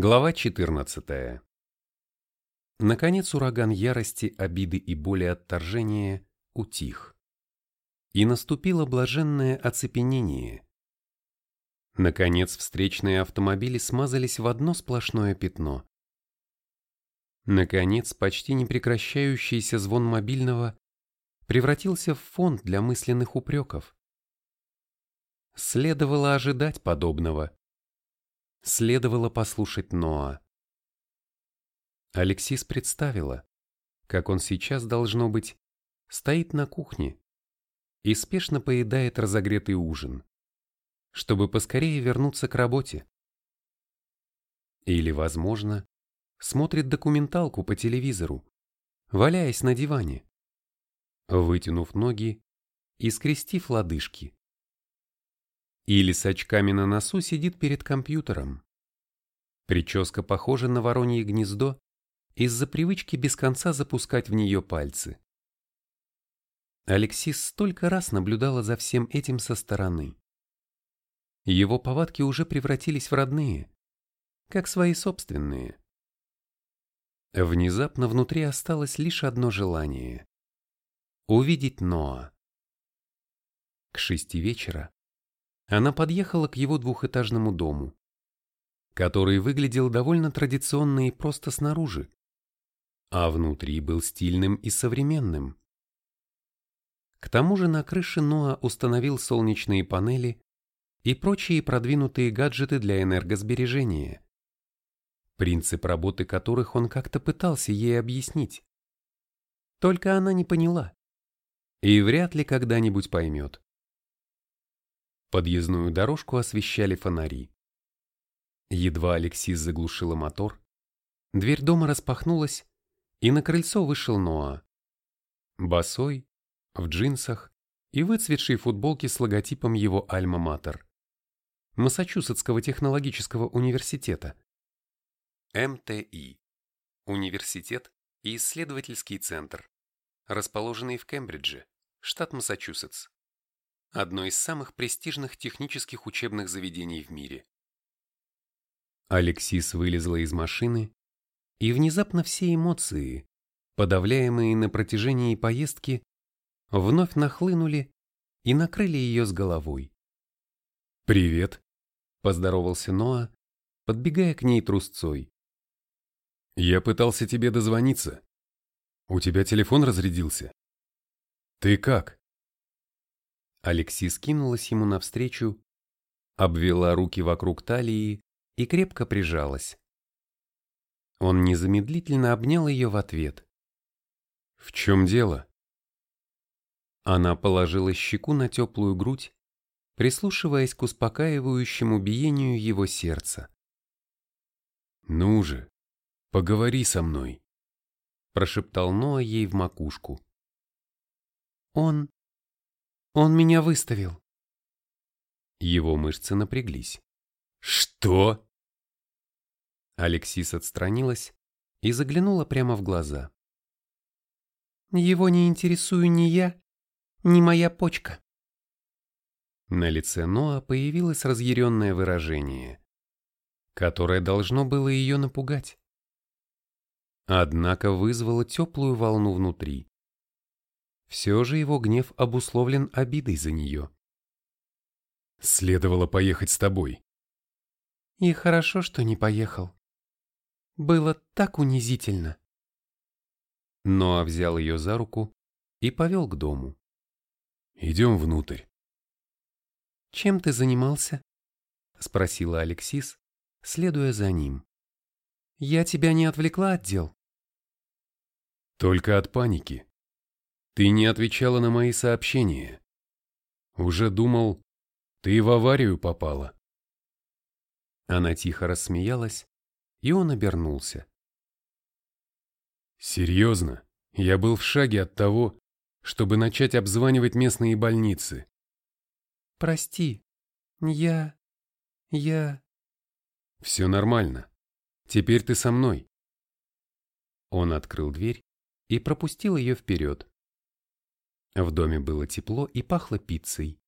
Глава 14. Наконец ураган ярости, обиды и боли отторжения утих. И наступило блаженное оцепенение. Наконец встречные автомобили смазались в одно сплошное пятно. Наконец почти непрекращающийся звон мобильного превратился в фонд для мысленных упреков. Следовало ожидать подобного следовало послушать Ноа. Алексис представила, как он сейчас, должно быть, стоит на кухне и спешно поедает разогретый ужин, чтобы поскорее вернуться к работе. Или, возможно, смотрит документалку по телевизору, валяясь на диване, вытянув ноги и скрестив лодыжки. Или с очками на носу сидит перед компьютером. Прическа похожа на воронье гнездо из-за привычки без конца запускать в нее пальцы. Алексис столько раз наблюдала за всем этим со стороны. Его повадки уже превратились в родные, как свои собственные. Внезапно внутри осталось лишь одно желание — увидеть Ноа. К шести вечера она подъехала к его двухэтажному дому, который выглядел довольно традиционно и просто снаружи, а внутри был стильным и современным. К тому же на крыше Ноа установил солнечные панели и прочие продвинутые гаджеты для энергосбережения, принцип работы которых он как-то пытался ей объяснить. Только она не поняла и вряд ли когда-нибудь поймет. Подъездную дорожку освещали фонари. Едва Алексис заглушила мотор, дверь дома распахнулась, и на крыльцо вышел Ноа. Босой, в джинсах и выцветшей футболке с логотипом его Альма-Матер. Массачусетского технологического университета. МТИ. Университет и исследовательский центр, расположенный в Кембридже, штат Массачусетс одно из самых престижных технических учебных заведений в мире. Алексис вылезла из машины, и внезапно все эмоции, подавляемые на протяжении поездки, вновь нахлынули и накрыли ее с головой. «Привет», — поздоровался Ноа, подбегая к ней трусцой. «Я пытался тебе дозвониться. У тебя телефон разрядился. Ты как?» Алексис кинулась ему навстречу, обвела руки вокруг талии и крепко прижалась. Он незамедлительно обнял ее в ответ. «В чем дело?» Она положила щеку на теплую грудь, прислушиваясь к успокаивающему биению его сердца. «Ну же, поговори со мной», — прошептал Ноа ей в макушку. Он он меня выставил. Его мышцы напряглись. Что? Алексис отстранилась и заглянула прямо в глаза. Его не интересую ни я, ни моя почка. На лице Ноа появилось разъяренное выражение, которое должно было ее напугать. Однако вызвало теплую волну внутри. Все же его гнев обусловлен обидой за нее. Следовало поехать с тобой. И хорошо, что не поехал. Было так унизительно. Ноа взял ее за руку и повел к дому. Идем внутрь. Чем ты занимался? Спросила Алексис, следуя за ним. Я тебя не отвлекла от дел? Только от паники. Ты не отвечала на мои сообщения. Уже думал, ты в аварию попала. Она тихо рассмеялась, и он обернулся. Серьезно, я был в шаге от того, чтобы начать обзванивать местные больницы. Прости, я... я... Все нормально. Теперь ты со мной. Он открыл дверь и пропустил ее вперед. В доме было тепло и пахло пиццей.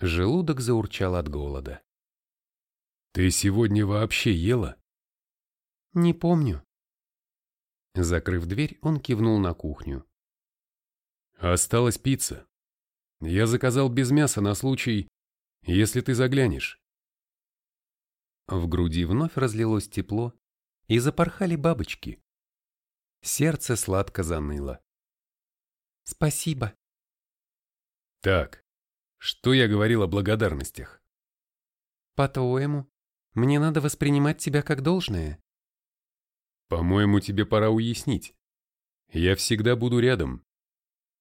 Желудок заурчал от голода. «Ты сегодня вообще ела?» Не помню. Закрыв дверь, он кивнул на кухню. Осталась пицца. Я заказал без мяса на случай, если ты заглянешь. В груди вновь разлилось тепло, и запорхали бабочки. Сердце сладко заныло. Спасибо. Так, что я говорил о благодарностях? По-твоему, мне надо воспринимать тебя как должное? По-моему, тебе пора уяснить. Я всегда буду рядом.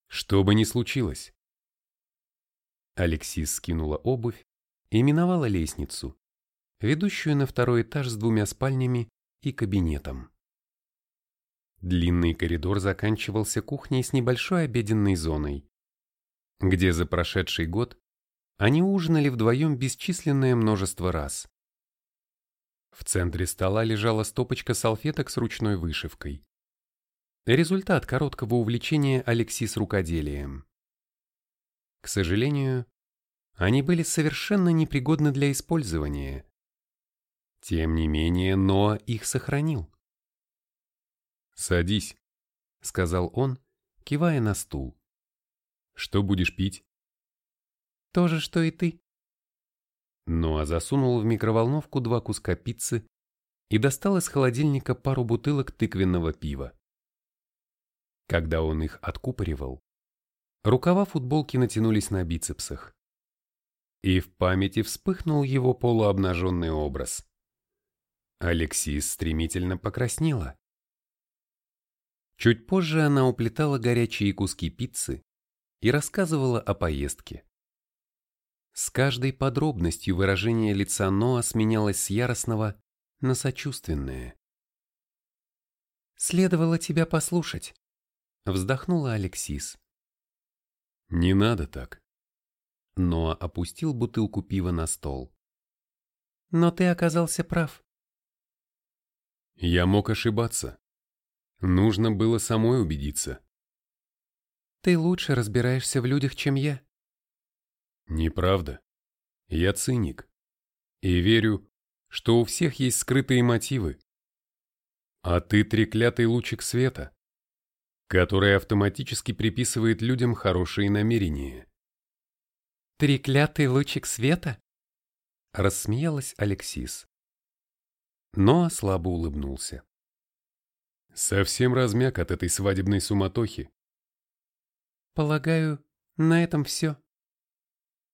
Что бы ни случилось. Алексис скинула обувь и миновала лестницу, ведущую на второй этаж с двумя спальнями и кабинетом. Длинный коридор заканчивался кухней с небольшой обеденной зоной, где за прошедший год они ужинали вдвоем бесчисленное множество раз. В центре стола лежала стопочка салфеток с ручной вышивкой. Результат короткого увлечения Алексис рукоделием. К сожалению, они были совершенно непригодны для использования. Тем не менее, Ноа их сохранил. «Садись», — сказал он, кивая на стул. «Что будешь пить?» «То же, что и ты». Ноа засунул в микроволновку два куска пиццы и достал из холодильника пару бутылок тыквенного пива. Когда он их откупоривал, рукава футболки натянулись на бицепсах. И в памяти вспыхнул его полуобнаженный образ. Алексис стремительно покраснела. Чуть позже она уплетала горячие куски пиццы и рассказывала о поездке. С каждой подробностью выражение лица Ноа сменялось с яростного на сочувственное. «Следовало тебя послушать», — вздохнула Алексис. «Не надо так». Ноа опустил бутылку пива на стол. «Но ты оказался прав». «Я мог ошибаться. Нужно было самой убедиться. Ты лучше разбираешься в людях, чем я. Неправда. Я циник. И верю, что у всех есть скрытые мотивы. А ты треклятый лучик света, который автоматически приписывает людям хорошие намерения. Треклятый лучик света? Рассмеялась Алексис. Но слабо улыбнулся. Совсем размяк от этой свадебной суматохи. Полагаю, на этом все.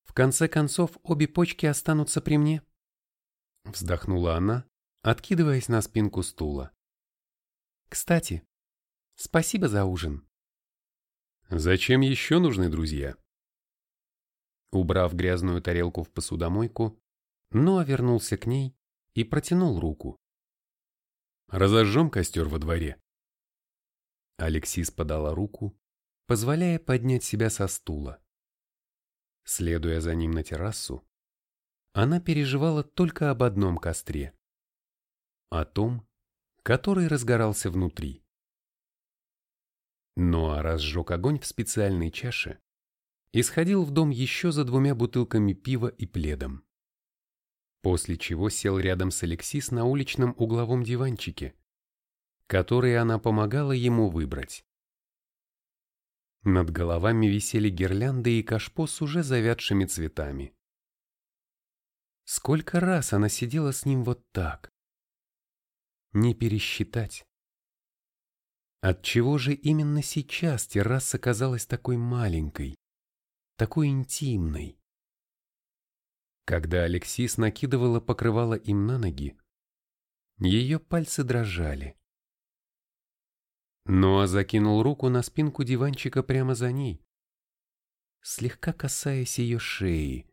В конце концов, обе почки останутся при мне. Вздохнула она, откидываясь на спинку стула. Кстати, спасибо за ужин. Зачем еще нужны друзья? Убрав грязную тарелку в посудомойку, Ноа вернулся к ней и протянул руку. Разожжем костер во дворе. Алексис подала руку, позволяя поднять себя со стула. Следуя за ним на террасу, она переживала только об одном костре. О том, который разгорался внутри. Ноа разжег огонь в специальной чаше и сходил в дом еще за двумя бутылками пива и пледом после чего сел рядом с Алексис на уличном угловом диванчике, который она помогала ему выбрать. Над головами висели гирлянды и кашпо с уже завядшими цветами. Сколько раз она сидела с ним вот так? Не пересчитать. Отчего же именно сейчас терраса казалась такой маленькой, такой интимной? Когда Алексис накидывала покрывало им на ноги, ее пальцы дрожали. Ноа закинул руку на спинку диванчика прямо за ней, слегка касаясь ее шеи,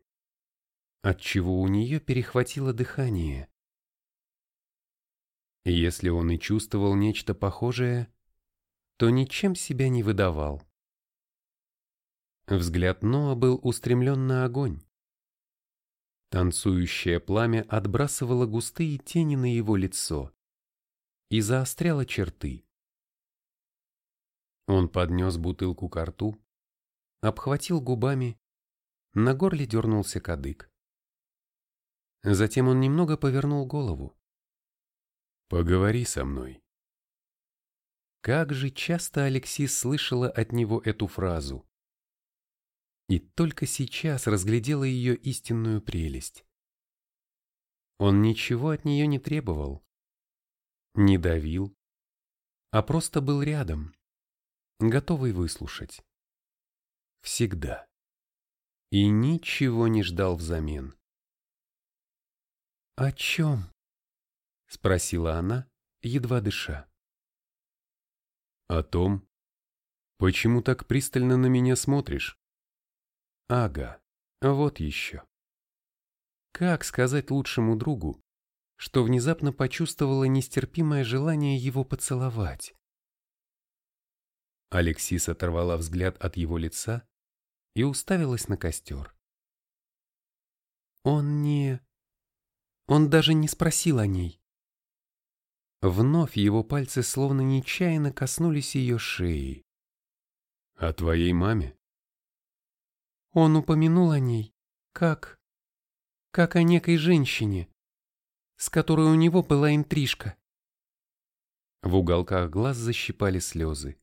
отчего у нее перехватило дыхание. Если он и чувствовал нечто похожее, то ничем себя не выдавал. Взгляд Ноа был устремлен на огонь. Танцующее пламя отбрасывало густые тени на его лицо и заостряло черты. Он поднес бутылку к рту, обхватил губами, на горле дернулся кадык. Затем он немного повернул голову. Поговори со мной. Как же часто Алексис слышала от него эту фразу. И только сейчас разглядела ее истинную прелесть. Он ничего от нее не требовал. Не давил, а просто был рядом, готовый выслушать. Всегда. И ничего не ждал взамен. «О чем?» — спросила она, едва дыша. «О том, почему так пристально на меня смотришь?» «Ага, вот еще». Как сказать лучшему другу, что внезапно почувствовала нестерпимое желание его поцеловать? Алексис оторвала взгляд от его лица и уставилась на костер. Он не... Он даже не спросил о ней. Вновь его пальцы словно нечаянно коснулись ее шеи. «О твоей маме?» Он упомянул о ней, как... как о некой женщине, с которой у него была интрижка. В уголках глаз защипали слезы.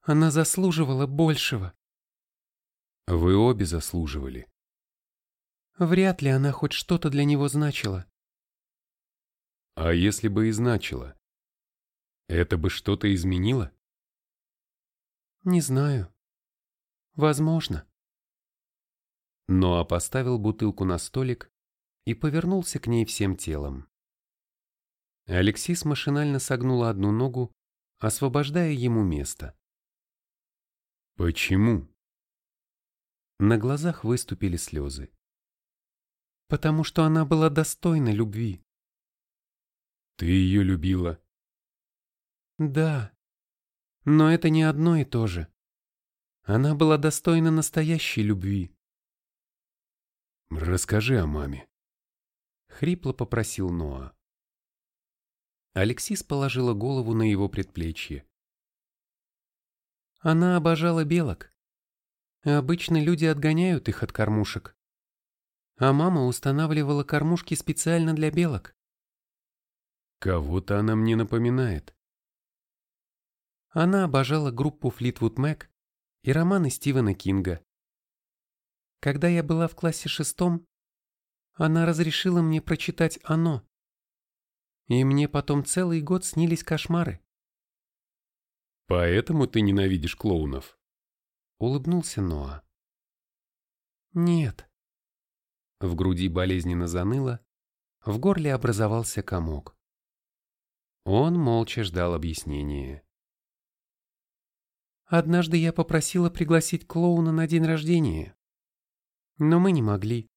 Она заслуживала большего. Вы обе заслуживали. Вряд ли она хоть что-то для него значила. А если бы и значила? Это бы что-то изменило? Не знаю. Возможно. Ноа поставил бутылку на столик и повернулся к ней всем телом. Алексис машинально согнула одну ногу, освобождая ему место. «Почему?» На глазах выступили слезы потому что она была достойна любви. Ты ее любила? Да, но это не одно и то же. Она была достойна настоящей любви. Расскажи о маме. Хрипло попросил Ноа. Алексис положила голову на его предплечье. Она обожала белок. Обычно люди отгоняют их от кормушек а мама устанавливала кормушки специально для белок. Кого-то она мне напоминает. Она обожала группу Флитвуд Мэк и романы Стивена Кинга. Когда я была в классе шестом, она разрешила мне прочитать «Оно». И мне потом целый год снились кошмары. «Поэтому ты ненавидишь клоунов?» — улыбнулся Ноа. «Нет, в груди болезненно заныло, в горле образовался комок. Он молча ждал объяснения. Однажды я попросила пригласить клоуна на день рождения, но мы не могли.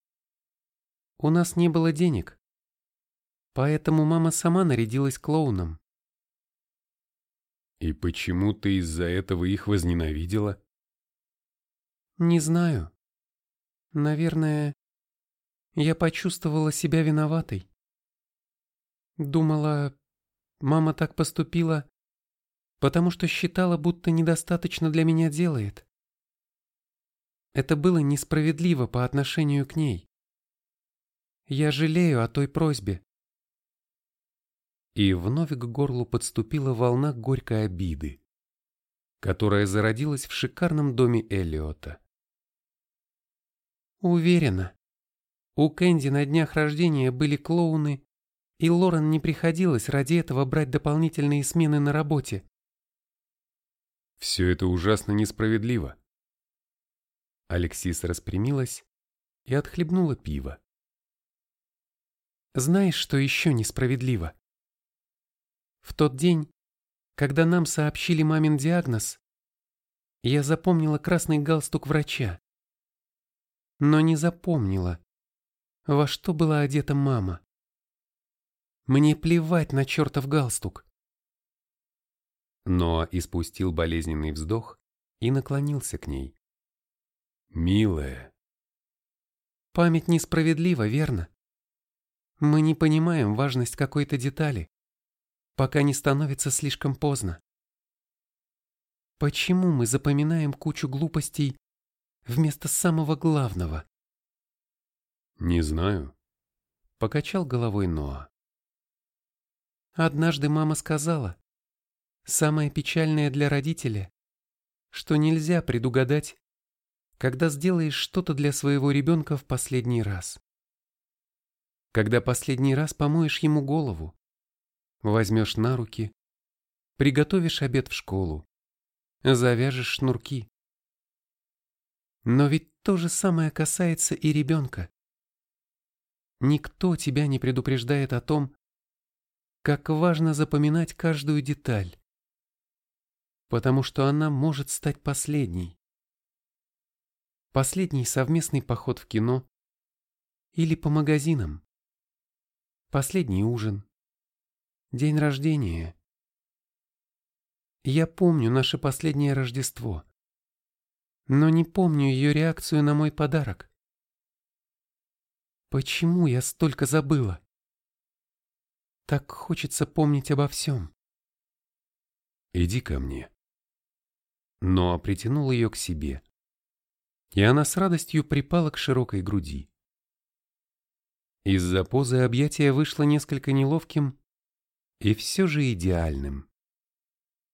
У нас не было денег, поэтому мама сама нарядилась клоуном. И почему ты из-за этого их возненавидела? Не знаю. Наверное, я почувствовала себя виноватой. Думала, мама так поступила, потому что считала, будто недостаточно для меня делает. Это было несправедливо по отношению к ней. Я жалею о той просьбе. И вновь к горлу подступила волна горькой обиды, которая зародилась в шикарном доме Эллиота. Уверена, у Кэнди на днях рождения были клоуны, и Лорен не приходилось ради этого брать дополнительные смены на работе. Все это ужасно несправедливо. Алексис распрямилась и отхлебнула пиво. Знаешь, что еще несправедливо? В тот день, когда нам сообщили мамин диагноз, я запомнила красный галстук врача. Но не запомнила, во что была одета мама. Мне плевать на чертов галстук. Но испустил болезненный вздох и наклонился к ней. «Милая». Память несправедлива, верно? Мы не понимаем важность какой-то детали, пока не становится слишком поздно. Почему мы запоминаем кучу глупостей вместо самого главного? Не знаю. Покачал головой Ноа. Однажды мама сказала, самое печальное для родителя, что нельзя предугадать, когда сделаешь что-то для своего ребенка в последний раз. Когда последний раз помоешь ему голову, возьмешь на руки, приготовишь обед в школу, завяжешь шнурки. Но ведь то же самое касается и ребенка. Никто тебя не предупреждает о том, как важно запоминать каждую деталь, потому что она может стать последней. Последний совместный поход в кино или по магазинам. Последний ужин. День рождения. Я помню наше последнее Рождество, но не помню ее реакцию на мой подарок. Почему я столько забыла? Так хочется помнить обо всем. Иди ко мне. Ноа притянул ее к себе, и она с радостью припала к широкой груди. Из-за позы объятия вышло несколько неловким и все же идеальным.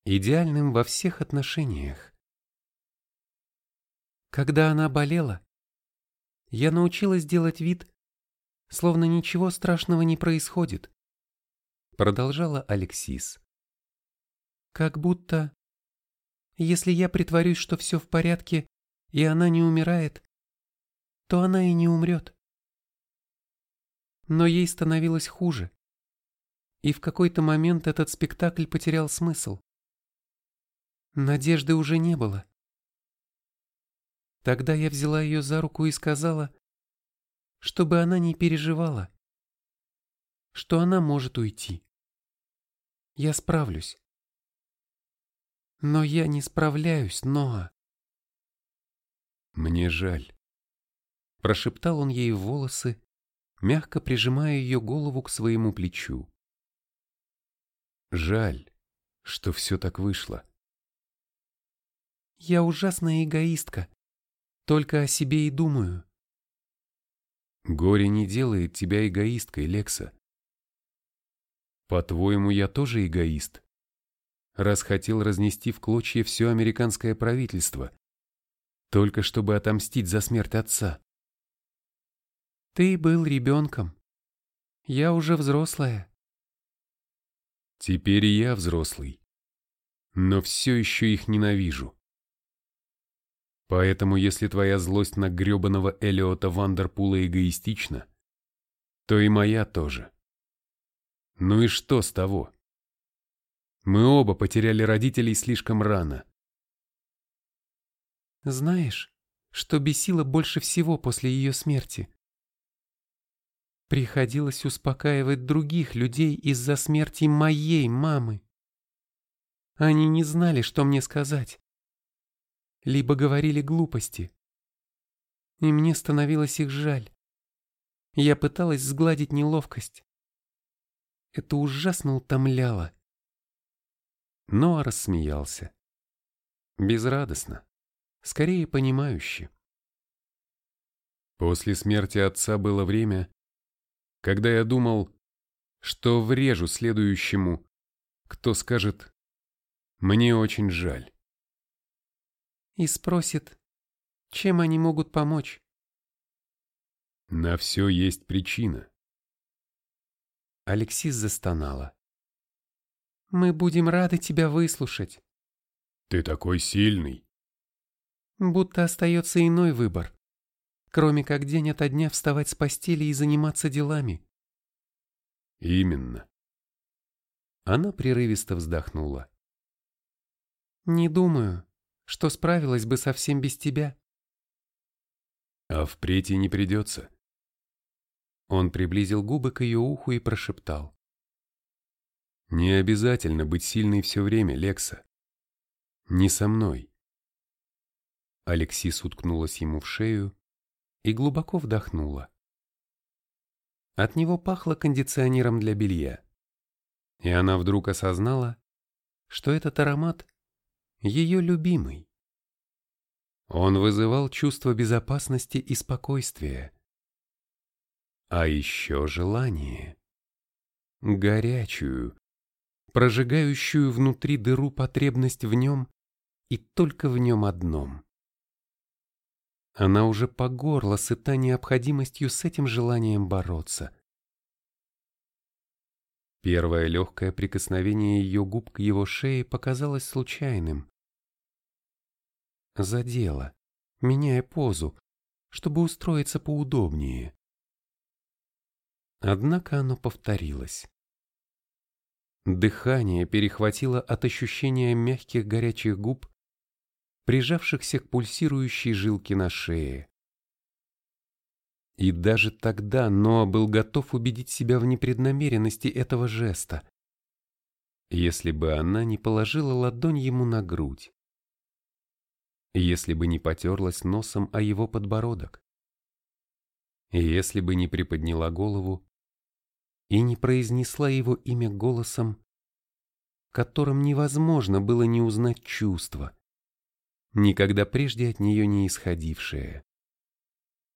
Идеальным во всех отношениях. Когда она болела, я научилась делать вид, словно ничего страшного не происходит продолжала Алексис. Как будто, если я притворюсь, что все в порядке, и она не умирает, то она и не умрет. Но ей становилось хуже. И в какой-то момент этот спектакль потерял смысл. Надежды уже не было. Тогда я взяла ее за руку и сказала, чтобы она не переживала, что она может уйти. Я справлюсь. Но я не справляюсь, Ноа. Мне жаль. Прошептал он ей в волосы, мягко прижимая ее голову к своему плечу. Жаль, что все так вышло. Я ужасная эгоистка. Только о себе и думаю. Горе не делает тебя эгоисткой, Лекса. По-твоему, я тоже эгоист? Раз хотел разнести в клочья все американское правительство, только чтобы отомстить за смерть отца. Ты был ребенком. Я уже взрослая. Теперь я взрослый. Но все еще их ненавижу. Поэтому, если твоя злость на гребаного Элиота Вандерпула эгоистична, то и моя тоже. Ну и что с того? Мы оба потеряли родителей слишком рано. Знаешь, что бесило больше всего после ее смерти? Приходилось успокаивать других людей из-за смерти моей мамы. Они не знали, что мне сказать. Либо говорили глупости. И мне становилось их жаль. Я пыталась сгладить неловкость. Это ужасно утомляло. Ноа рассмеялся. Безрадостно, скорее понимающе. После смерти отца было время, когда я думал, что врежу следующему, кто скажет «мне очень жаль». И спросит, чем они могут помочь. На все есть причина. Алексис застонала. «Мы будем рады тебя выслушать». «Ты такой сильный». Будто остается иной выбор, кроме как день ото дня вставать с постели и заниматься делами. «Именно». Она прерывисто вздохнула. «Не думаю, что справилась бы совсем без тебя». «А впредь и не придется. Он приблизил губы к ее уху и прошептал. «Не обязательно быть сильной все время, Лекса. Не со мной». Алексис уткнулась ему в шею и глубоко вдохнула. От него пахло кондиционером для белья. И она вдруг осознала, что этот аромат ее любимый. Он вызывал чувство безопасности и спокойствия. А еще желание. Горячую, прожигающую внутри дыру потребность в нем и только в нем одном. Она уже по горло сыта необходимостью с этим желанием бороться. Первое легкое прикосновение ее губ к его шее показалось случайным. Задело, меняя позу, чтобы устроиться поудобнее. Однако оно повторилось. Дыхание перехватило от ощущения мягких горячих губ, прижавшихся к пульсирующей жилке на шее. И даже тогда Ноа был готов убедить себя в непреднамеренности этого жеста, если бы она не положила ладонь ему на грудь, если бы не потерлась носом о его подбородок, если бы не приподняла голову и не произнесла его имя голосом, которым невозможно было не узнать чувства, никогда прежде от нее не исходившее.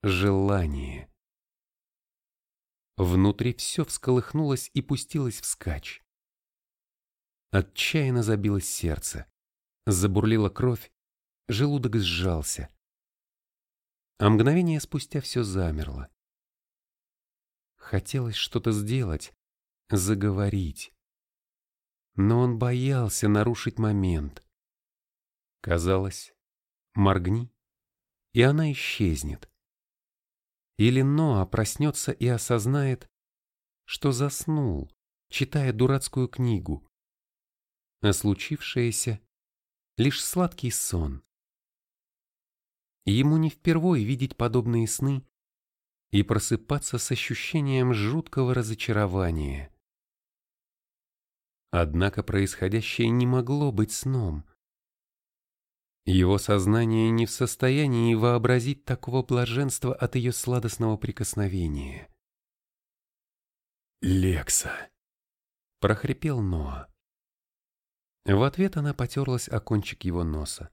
Желание. Внутри все всколыхнулось и пустилось вскачь. Отчаянно забилось сердце, забурлила кровь, желудок сжался. А мгновение спустя все замерло. Хотелось что-то сделать, заговорить. Но он боялся нарушить момент. Казалось, моргни, и она исчезнет. Или Ноа проснется и осознает, что заснул, читая дурацкую книгу, а случившееся — лишь сладкий сон. Ему не впервой видеть подобные сны и просыпаться с ощущением жуткого разочарования. Однако происходящее не могло быть сном. Его сознание не в состоянии вообразить такого блаженства от ее сладостного прикосновения. «Лекса!» — прохрипел Ноа. В ответ она потерлась о кончик его носа.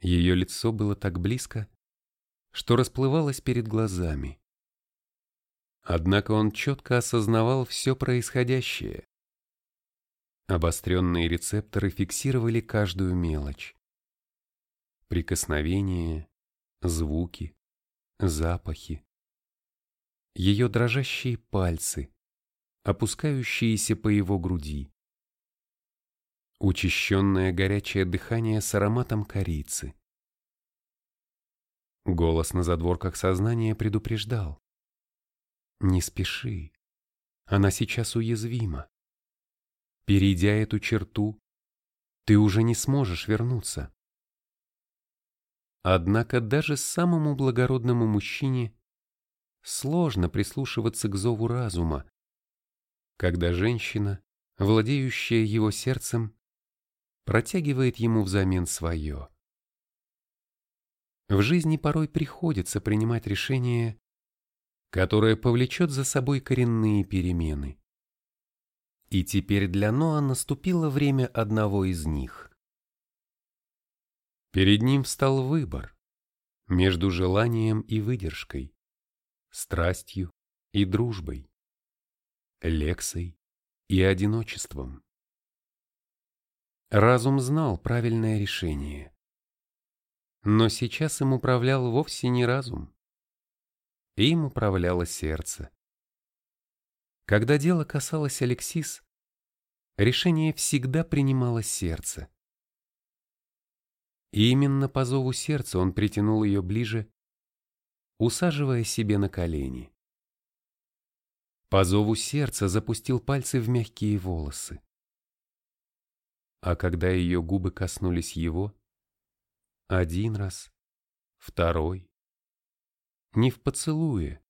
Ее лицо было так близко, что расплывалось перед глазами. Однако он четко осознавал все происходящее. Обостренные рецепторы фиксировали каждую мелочь. Прикосновения, звуки, запахи. Ее дрожащие пальцы, опускающиеся по его груди. Учащенное горячее дыхание с ароматом корицы. Голос на задворках сознания предупреждал. Не спеши. Она сейчас уязвима. Перейдя эту черту, ты уже не сможешь вернуться. Однако даже самому благородному мужчине сложно прислушиваться к зову разума, когда женщина, владеющая его сердцем, протягивает ему взамен свое. В жизни порой приходится принимать решение, которое повлечет за собой коренные перемены. И теперь для Ноа наступило время одного из них. Перед ним встал выбор между желанием и выдержкой, страстью и дружбой, лексой и одиночеством. Разум знал правильное решение. Но сейчас им управлял вовсе не разум. Им управляло сердце. Когда дело касалось Алексис, решение всегда принимало сердце. И именно по зову сердца он притянул ее ближе, усаживая себе на колени. По зову сердца запустил пальцы в мягкие волосы. А когда ее губы коснулись его, один раз, второй. Не в поцелуе,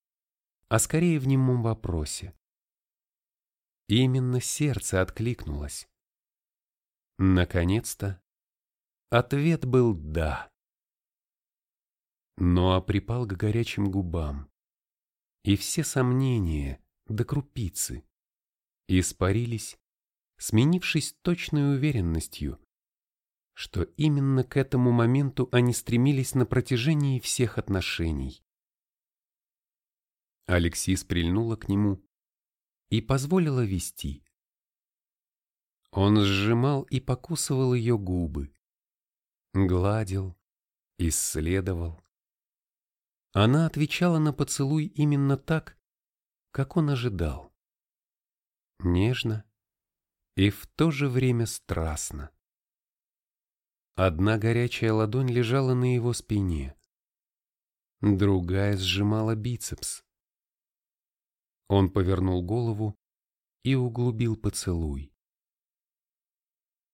а скорее в немом вопросе. Именно сердце откликнулось. Наконец-то ответ был «да». Но припал к горячим губам, и все сомнения до крупицы испарились, сменившись точной уверенностью, что именно к этому моменту они стремились на протяжении всех отношений. Алексис прильнула к нему и позволила вести. Он сжимал и покусывал ее губы, гладил, исследовал. Она отвечала на поцелуй именно так, как он ожидал. Нежно и в то же время страстно. Одна горячая ладонь лежала на его спине, другая сжимала бицепс. Он повернул голову и углубил поцелуй.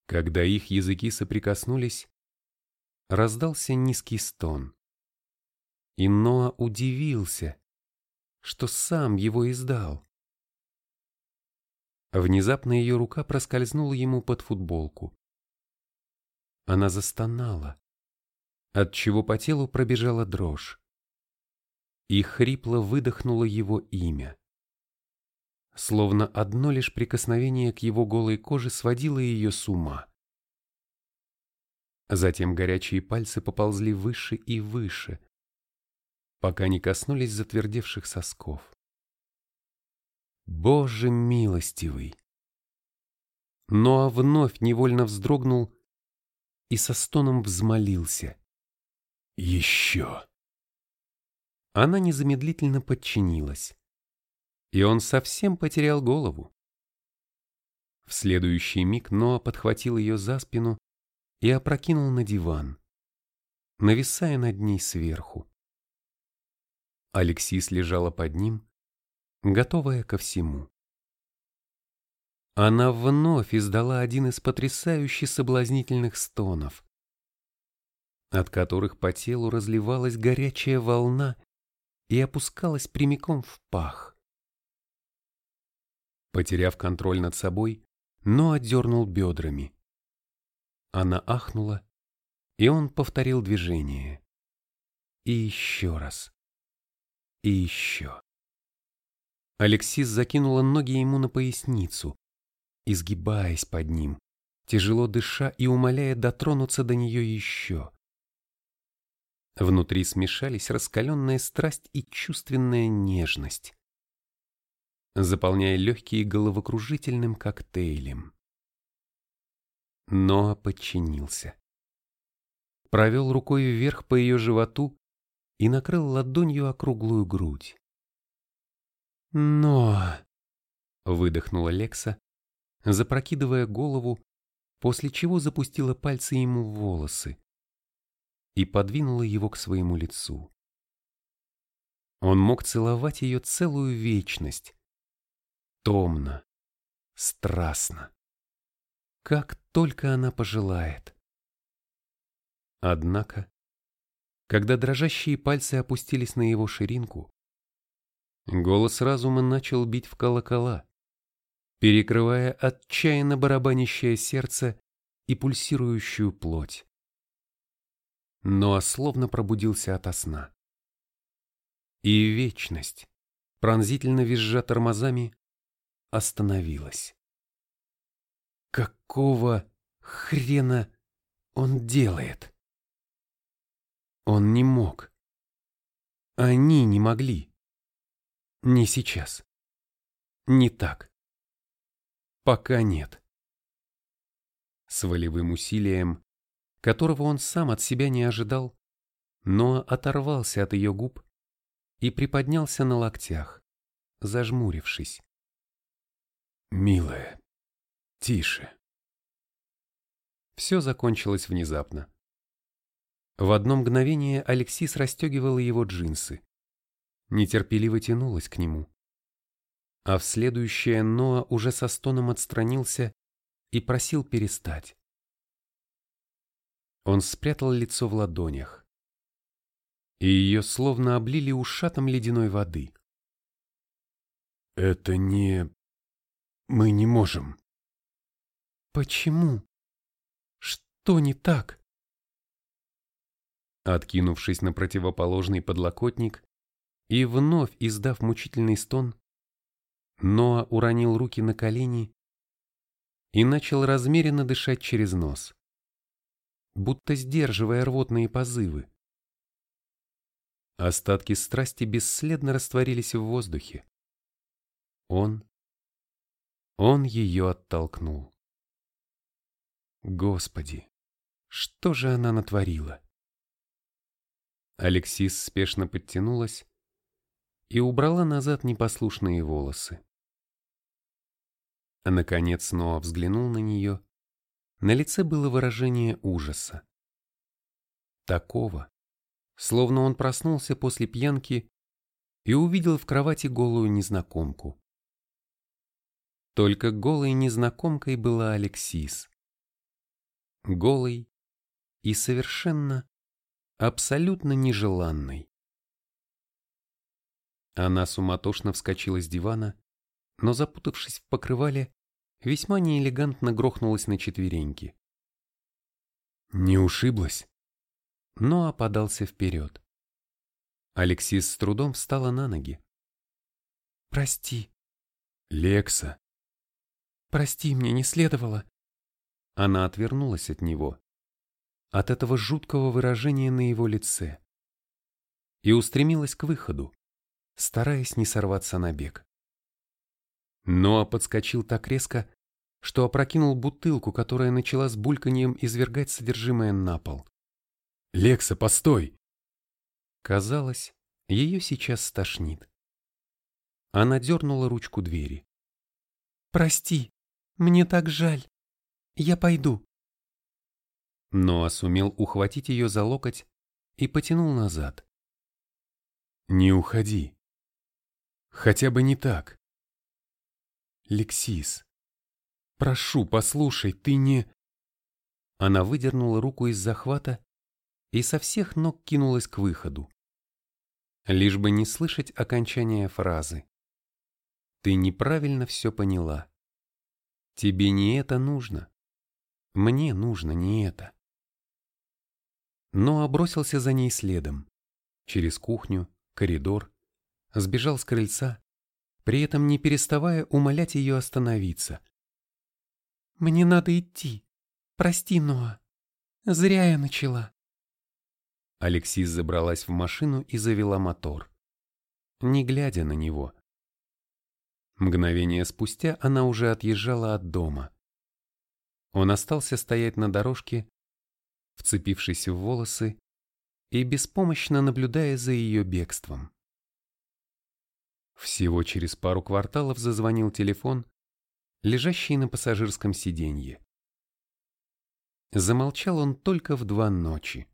Когда их языки соприкоснулись, раздался низкий стон. И Ноа удивился, что сам его издал. Внезапно ее рука проскользнула ему под футболку. Она застонала, отчего по телу пробежала дрожь. И хрипло выдохнула его имя. Словно одно лишь прикосновение к его голой коже сводило ее с ума. Затем горячие пальцы поползли выше и выше, пока не коснулись затвердевших сосков. Боже милостивый! Ноа вновь невольно вздрогнул и со стоном взмолился. «Еще!» Она незамедлительно подчинилась, и он совсем потерял голову. В следующий миг Ноа подхватил ее за спину и опрокинул на диван, нависая над ней сверху. Алексис лежала под ним, готовая ко всему. Она вновь издала один из потрясающе соблазнительных стонов, от которых по телу разливалась горячая волна и опускалась прямиком в пах. Потеряв контроль над собой, но отдернул бедрами. Она ахнула, и он повторил движение. И еще раз. И еще. Алексис закинула ноги ему на поясницу, изгибаясь под ним, тяжело дыша и умоляя дотронуться до нее еще. Внутри смешались раскаленная страсть и чувственная нежность, заполняя легкие головокружительным коктейлем. Ноа подчинился. Провел рукой вверх по ее животу и накрыл ладонью округлую грудь. «Но...» — выдохнула Лекса, запрокидывая голову, после чего запустила пальцы ему в волосы и подвинула его к своему лицу. Он мог целовать ее целую вечность, томно, страстно как только она пожелает. Однако, когда дрожащие пальцы опустились на его ширинку, голос разума начал бить в колокола, перекрывая отчаянно барабанящее сердце и пульсирующую плоть. Но словно пробудился ото сна. И вечность, пронзительно визжа тормозами, остановилась. Какого хрена он делает? Он не мог. Они не могли. Не сейчас. Не так. Пока нет. С волевым усилием, которого он сам от себя не ожидал, но оторвался от ее губ и приподнялся на локтях, зажмурившись. «Милая, Тише. Все закончилось внезапно. В одно мгновение Алексис расстегивала его джинсы. Нетерпеливо тянулась к нему. А в следующее Ноа уже со стоном отстранился и просил перестать. Он спрятал лицо в ладонях. И ее словно облили ушатом ледяной воды. «Это не... Мы не можем», Почему? Что не так? Откинувшись на противоположный подлокотник и вновь издав мучительный стон, Ноа уронил руки на колени и начал размеренно дышать через нос, будто сдерживая рвотные позывы. Остатки страсти бесследно растворились в воздухе. Он... Он ее оттолкнул. Господи, что же она натворила? Алексис спешно подтянулась и убрала назад непослушные волосы. Наконец снова взглянул на нее. На лице было выражение ужаса. Такого, словно он проснулся после пьянки и увидел в кровати голую незнакомку. Только голой незнакомкой была Алексис. Голой и совершенно, абсолютно нежеланной. Она суматошно вскочила с дивана, но, запутавшись в покрывале, весьма неэлегантно грохнулась на четвереньки. Не ушиблась? Но опадался вперед. Алексис с трудом встала на ноги. «Прости». «Лекса». «Прости, мне не следовало». Она отвернулась от него, от этого жуткого выражения на его лице, и устремилась к выходу, стараясь не сорваться на бег. Ноа подскочил так резко, что опрокинул бутылку, которая начала с бульканьем извергать содержимое на пол. «Лекса, постой!» Казалось, ее сейчас стошнит. Она дернула ручку двери. «Прости, мне так жаль. Я пойду». Ноа сумел ухватить ее за локоть и потянул назад. «Не уходи. Хотя бы не так. Лексис, прошу, послушай, ты не...» Она выдернула руку из захвата и со всех ног кинулась к выходу лишь бы не слышать окончания фразы. Ты неправильно все поняла. Тебе не это нужно. Мне нужно не это. Но бросился за ней следом, через кухню, коридор, сбежал с крыльца, при этом не переставая умолять ее остановиться. «Мне надо идти. Прости, Ноа. Зря я начала». Алексис забралась в машину и завела мотор, не глядя на него. Мгновение спустя она уже отъезжала от дома. Он остался стоять на дорожке, вцепившись в волосы и беспомощно наблюдая за ее бегством. Всего через пару кварталов зазвонил телефон, лежащий на пассажирском сиденье. Замолчал он только в два ночи.